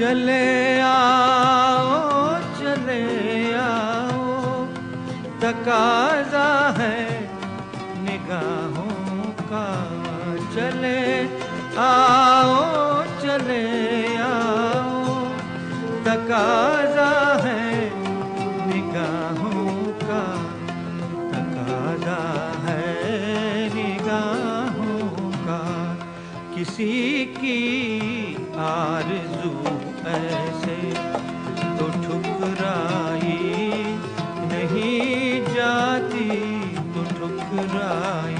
चले आओ चले आओ। तकाजा है निगाहों का। चले आओ चले आओ। तकाजा है निगाहों का। तकाजा है निगाहों का। किसी की आरज़ू ti to tukrai